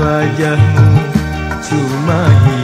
wajahmu cuma hiasan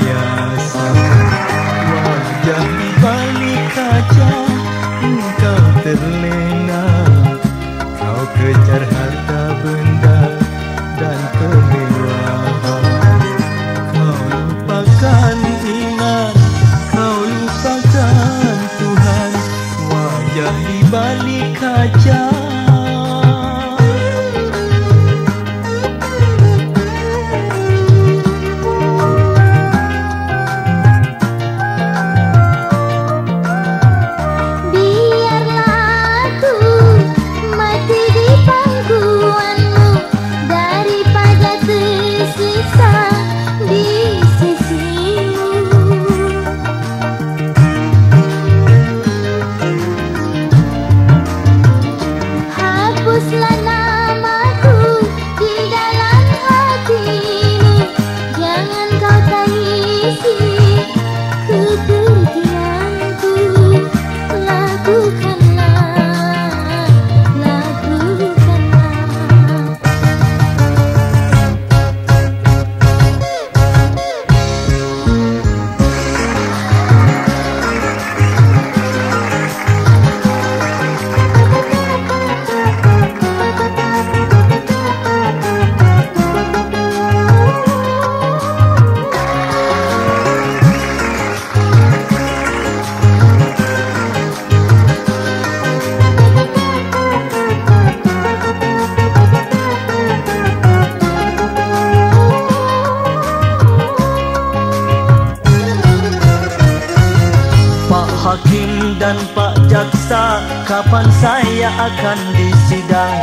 akan disidang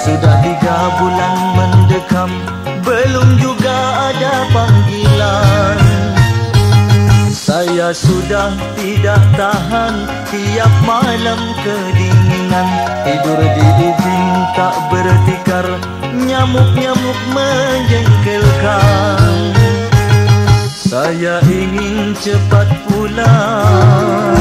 Sudah tiga bulan mendekam Belum juga ada panggilan. Saya sudah tidak tahan Tiap malam kedinginan. Tidur di ujung tak bertikar Nyamuk-nyamuk menjengkelkan. Saya ingin cepat pulang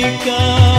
Africa.